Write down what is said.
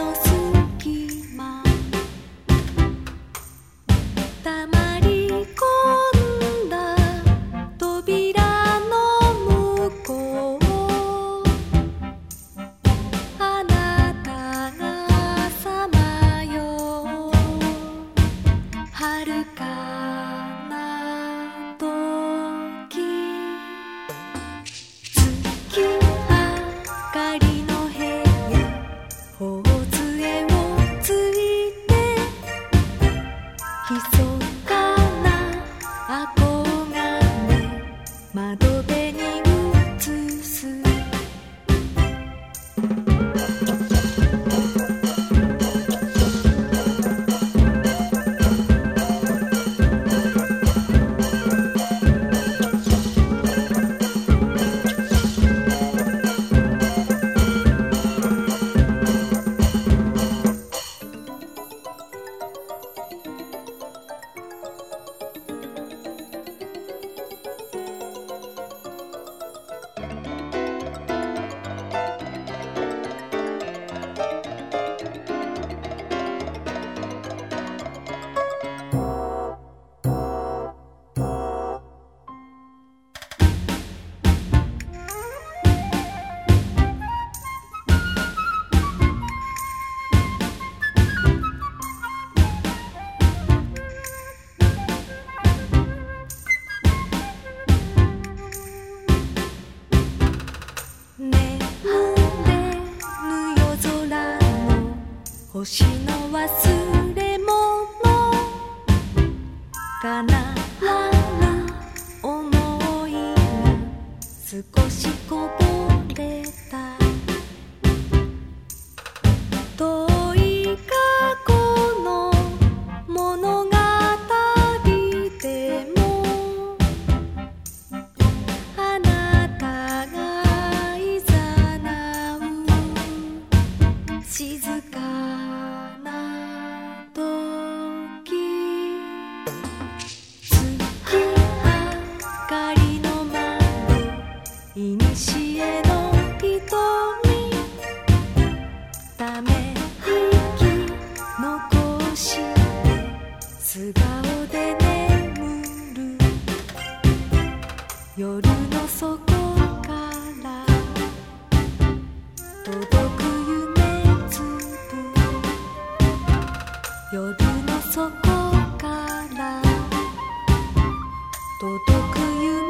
nos 窓辺に映す。ねれぬ夜空の星の忘れ物かな思いが少しこぼれた静かな時。月明かりかそこから届く夢